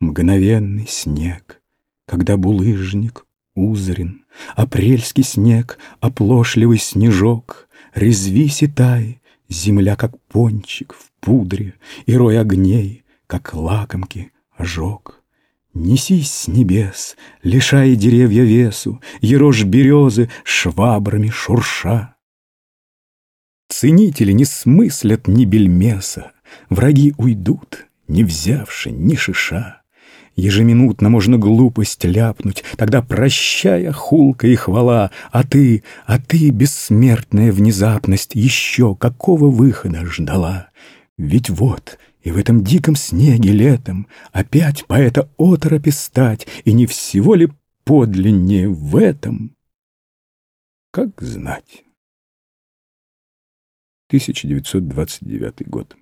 Мгновенный снег, когда булыжник узрен, Апрельский снег, оплошливый снежок, Резвись и тай, земля, как пончик в пудре, И рой огней, как лакомки, ожог. Несись с небес, лишая деревья весу, Ерожь березы швабрами шурша. Ценители не смыслят ни бельмеса, Враги уйдут, не взявши ни шиша. Ежеминутно можно глупость ляпнуть, Тогда прощая хулка и хвала, А ты, а ты, бессмертная внезапность, Еще какого выхода ждала? Ведь вот, и в этом диком снеге летом Опять поэта оторопи стать, И не всего ли подлиннее в этом? Как знать? 1929 год.